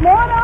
No, no.